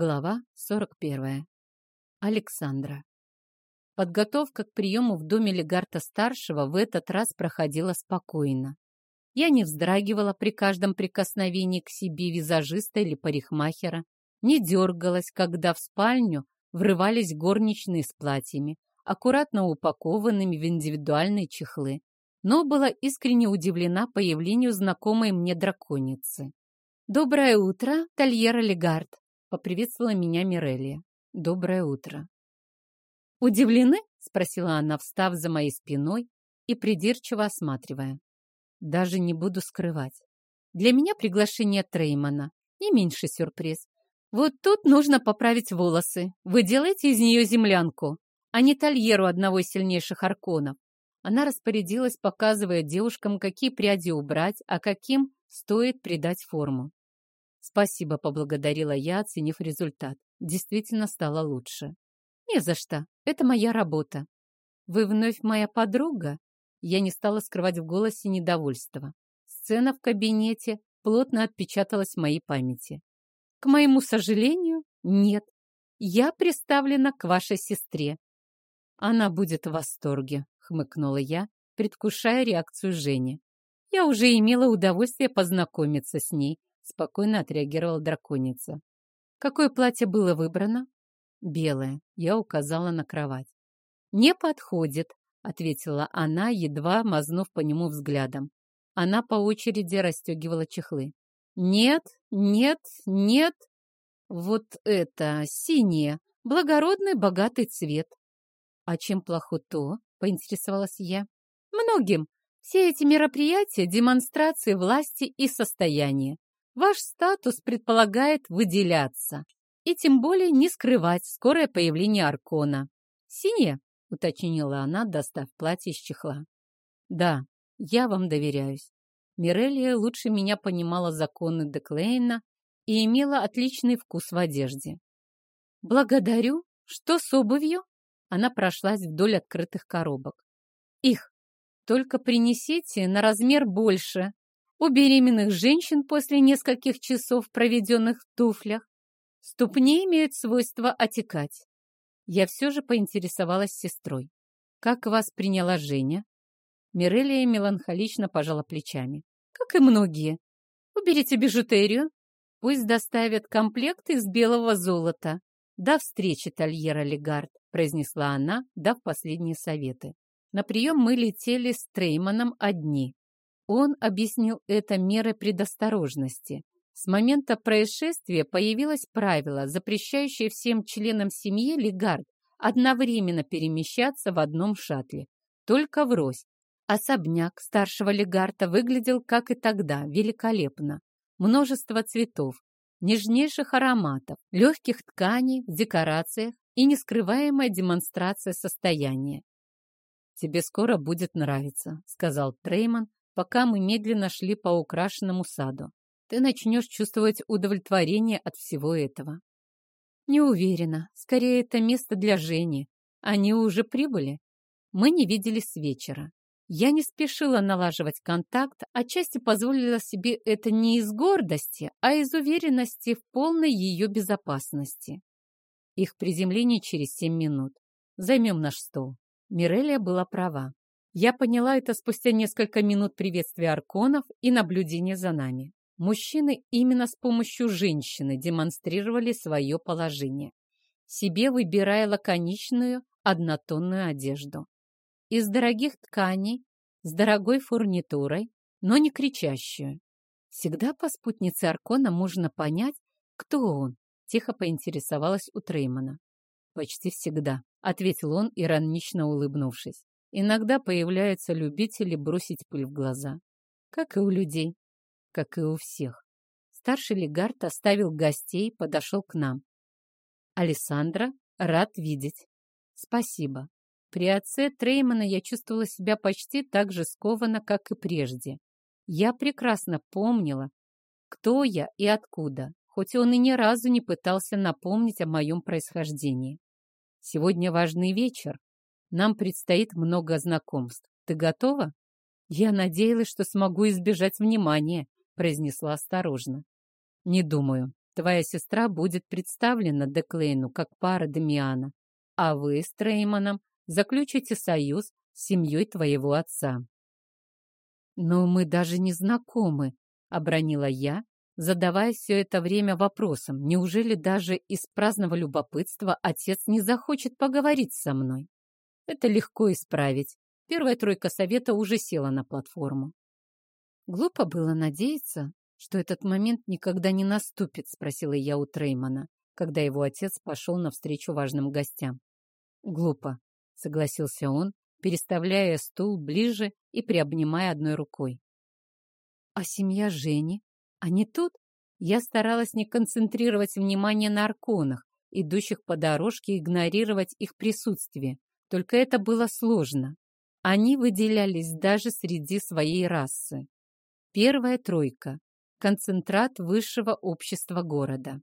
Глава 41. Александра. Подготовка к приему в доме Легарта-старшего в этот раз проходила спокойно. Я не вздрагивала при каждом прикосновении к себе визажиста или парикмахера, не дергалась, когда в спальню врывались горничные с платьями, аккуратно упакованными в индивидуальные чехлы, но была искренне удивлена появлению знакомой мне драконицы. «Доброе утро, Тольера Легард!» — поприветствовала меня Мирелия. «Доброе утро». «Удивлены?» — спросила она, встав за моей спиной и придирчиво осматривая. «Даже не буду скрывать. Для меня приглашение Треймана не меньший сюрприз. Вот тут нужно поправить волосы. Вы делаете из нее землянку, а не тольеру одного из сильнейших арконов». Она распорядилась, показывая девушкам, какие пряди убрать, а каким стоит придать форму. «Спасибо», — поблагодарила я, оценив результат. Действительно стало лучше. «Не за что. Это моя работа». «Вы вновь моя подруга?» Я не стала скрывать в голосе недовольства. Сцена в кабинете плотно отпечаталась в моей памяти. «К моему сожалению, нет. Я приставлена к вашей сестре». «Она будет в восторге», — хмыкнула я, предвкушая реакцию Жени. Я уже имела удовольствие познакомиться с ней, спокойно отреагировала драконица. Какое платье было выбрано? Белое. Я указала на кровать. Не подходит, ответила она, едва мазнув по нему взглядом. Она по очереди расстегивала чехлы. Нет, нет, нет. Вот это, синее, благородный богатый цвет. А чем плохо то? Поинтересовалась я. Многим. Все эти мероприятия – демонстрации власти и состояния. Ваш статус предполагает выделяться и тем более не скрывать скорое появление Аркона. Синее, уточнила она, достав платье из чехла. Да, я вам доверяюсь. Мирелия лучше меня понимала законы Деклейна и имела отличный вкус в одежде. Благодарю. Что с обувью? Она прошлась вдоль открытых коробок. Их. Только принесите на размер больше, у беременных женщин после нескольких часов, проведенных в туфлях, ступни имеют свойство отекать. Я все же поинтересовалась сестрой. «Как вас приняла Женя?» Мирелия меланхолично пожала плечами. «Как и многие. Уберите бижутерию. Пусть доставят комплект из белого золота. До встречи, Тольера Легард», произнесла она, дав последние советы. На прием мы летели с Трейманом одни. Он объяснил это мерой предосторожности. С момента происшествия появилось правило, запрещающее всем членам семьи Легард одновременно перемещаться в одном шаттле, только врозь. Особняк старшего Легарта выглядел, как и тогда, великолепно. Множество цветов, нежнейших ароматов, легких тканей в декорациях и нескрываемая демонстрация состояния. «Тебе скоро будет нравиться», — сказал Трейман, пока мы медленно шли по украшенному саду. Ты начнешь чувствовать удовлетворение от всего этого. Не уверена. Скорее, это место для Жени. Они уже прибыли. Мы не виделись с вечера. Я не спешила налаживать контакт, отчасти позволила себе это не из гордости, а из уверенности в полной ее безопасности. Их приземление через семь минут. Займем наш стол. Мирелия была права. Я поняла это спустя несколько минут приветствия арконов и наблюдения за нами. Мужчины именно с помощью женщины демонстрировали свое положение, себе выбирая лаконичную однотонную одежду. Из дорогих тканей, с дорогой фурнитурой, но не кричащую. Всегда по спутнице Аркона можно понять, кто он, тихо поинтересовалась у Треймана. «Почти всегда», — ответил он, иронично улыбнувшись. Иногда появляются любители бросить пыль в глаза. Как и у людей, как и у всех. Старший легард оставил гостей, подошел к нам. «Алессандра, рад видеть». «Спасибо». При отце Треймана я чувствовала себя почти так же скованно, как и прежде. Я прекрасно помнила, кто я и откуда, хоть он и ни разу не пытался напомнить о моем происхождении. Сегодня важный вечер, нам предстоит много знакомств. Ты готова? Я надеялась, что смогу избежать внимания, произнесла осторожно. Не думаю. твоя сестра будет представлена Деклейну как пара Демиана, а вы с Трейманом заключите союз с семьей твоего отца. «Но мы даже не знакомы», — обронила я, задавая все это время вопросом, неужели даже из праздного любопытства отец не захочет поговорить со мной? Это легко исправить. Первая тройка совета уже села на платформу. Глупо было надеяться, что этот момент никогда не наступит, спросила я у Треймана, когда его отец пошел навстречу важным гостям. Глупо, согласился он, переставляя стул ближе и приобнимая одной рукой. А семья Жени? Они тут? Я старалась не концентрировать внимание на арконах, идущих по дорожке, игнорировать их присутствие. Только это было сложно. Они выделялись даже среди своей расы. Первая тройка. Концентрат высшего общества города.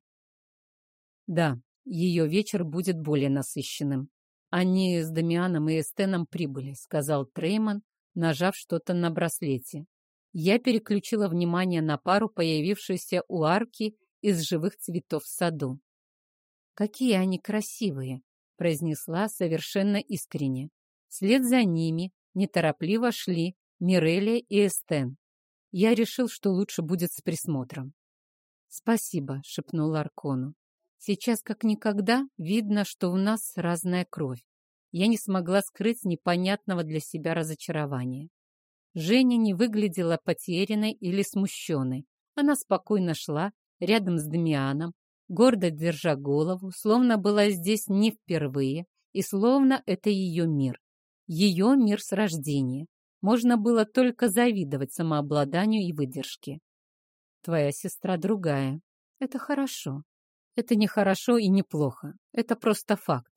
Да, ее вечер будет более насыщенным. Они с Дамианом и Эстеном прибыли, сказал Трейман, нажав что-то на браслете. Я переключила внимание на пару, появившуюся у арки из живых цветов в саду. «Какие они красивые!» — произнесла совершенно искренне. Вслед за ними неторопливо шли Мирелия и Эстен. Я решил, что лучше будет с присмотром. «Спасибо», — шепнул Аркону. «Сейчас как никогда видно, что у нас разная кровь. Я не смогла скрыть непонятного для себя разочарования. Женя не выглядела потерянной или смущенной. Она спокойно шла рядом с Дамианом, гордо держа голову, словно была здесь не впервые, и словно это ее мир. Ее мир с рождения. Можно было только завидовать самообладанию и выдержке. Твоя сестра другая. Это хорошо. Это не хорошо и не плохо. Это просто факт.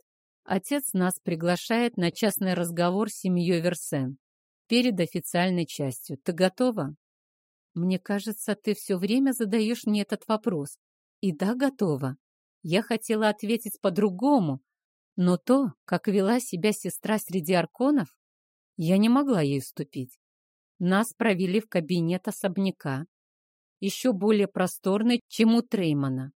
Отец нас приглашает на частный разговор с семьей Версен перед официальной частью. Ты готова? Мне кажется, ты все время задаешь мне этот вопрос. И да, готова. Я хотела ответить по-другому, но то, как вела себя сестра среди арконов, я не могла ей уступить. Нас провели в кабинет особняка, еще более просторный, чем у Треймана,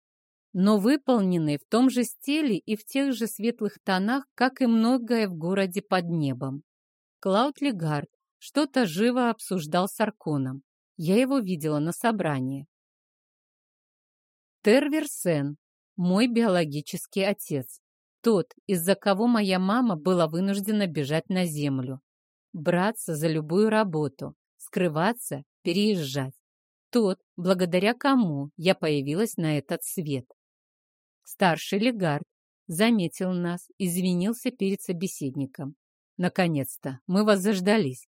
но выполненный в том же стиле и в тех же светлых тонах, как и многое в городе под небом. Клауд Легард что-то живо обсуждал с Арконом. Я его видела на собрании. Терверсен, мой биологический отец. Тот, из-за кого моя мама была вынуждена бежать на землю. Браться за любую работу, скрываться, переезжать. Тот, благодаря кому я появилась на этот свет. Старший легард заметил нас, извинился перед собеседником. Наконец-то, мы вас заждались.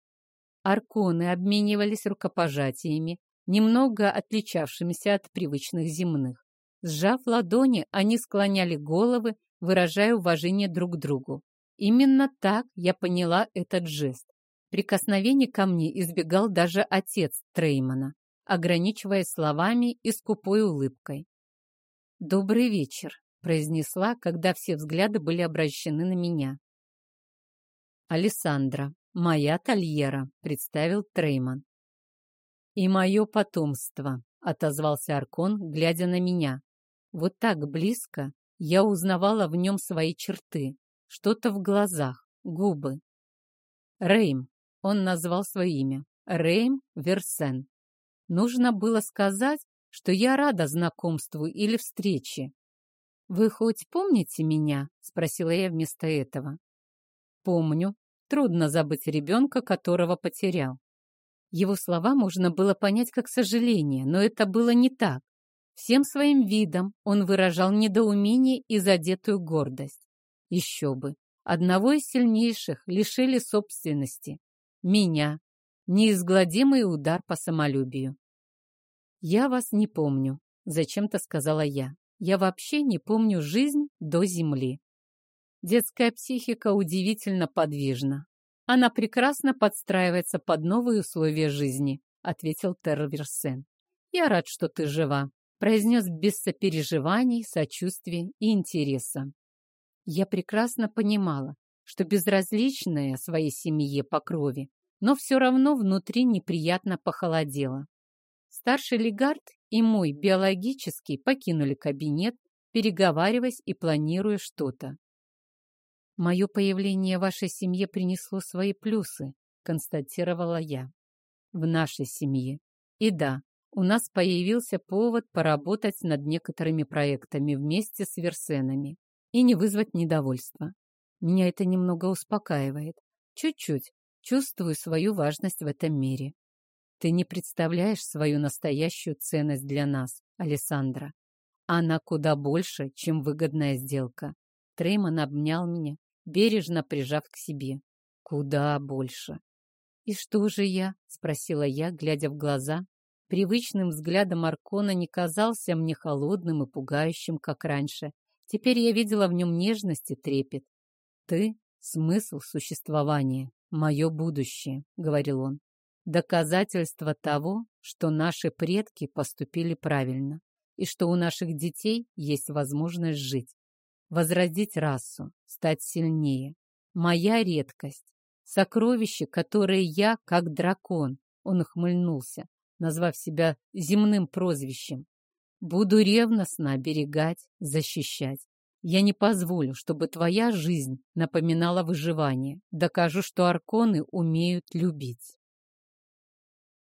Арконы обменивались рукопожатиями, немного отличавшимися от привычных земных. Сжав ладони, они склоняли головы, выражая уважение друг к другу. Именно так я поняла этот жест. Прикосновений ко мне избегал даже отец Треймана, ограничиваясь словами и скупой улыбкой. «Добрый вечер», — произнесла, когда все взгляды были обращены на меня. «Алессандра, моя Тольера», — представил Трейман. «И мое потомство», — отозвался Аркон, глядя на меня. Вот так близко я узнавала в нем свои черты, что-то в глазах, губы. Рейм, он назвал свое имя, Рейм Версен. Нужно было сказать, что я рада знакомству или встрече. «Вы хоть помните меня?» — спросила я вместо этого. «Помню. Трудно забыть ребенка, которого потерял». Его слова можно было понять как сожаление, но это было не так. Всем своим видом он выражал недоумение и задетую гордость. Еще бы, одного из сильнейших лишили собственности. Меня. Неизгладимый удар по самолюбию. «Я вас не помню», — зачем-то сказала я. «Я вообще не помню жизнь до Земли». Детская психика удивительно подвижна. Она прекрасно подстраивается под новые условия жизни, ответил Терверсен. Я рад, что ты жива произнес без сопереживаний, сочувствия и интереса. Я прекрасно понимала, что безразличная своей семье по крови, но все равно внутри неприятно похолодело. Старший легард и мой биологический покинули кабинет, переговариваясь и планируя что-то. «Мое появление в вашей семье принесло свои плюсы», констатировала я. «В нашей семье. И да, у нас появился повод поработать над некоторыми проектами вместе с Версенами и не вызвать недовольства. Меня это немного успокаивает. Чуть-чуть чувствую свою важность в этом мире. Ты не представляешь свою настоящую ценность для нас, Александра. Она куда больше, чем выгодная сделка. Трейман обнял меня, бережно прижав к себе. Куда больше. «И что же я?» — спросила я, глядя в глаза. Привычным взглядом Аркона не казался мне холодным и пугающим, как раньше. Теперь я видела в нем нежность и трепет. «Ты — смысл существования, мое будущее», — говорил он. «Доказательство того, что наши предки поступили правильно и что у наших детей есть возможность жить, возродить расу, стать сильнее. Моя редкость, сокровище, которое я, как дракон, он ухмыльнулся, назвав себя земным прозвищем, буду ревностно оберегать, защищать. Я не позволю, чтобы твоя жизнь напоминала выживание. Докажу, что арконы умеют любить.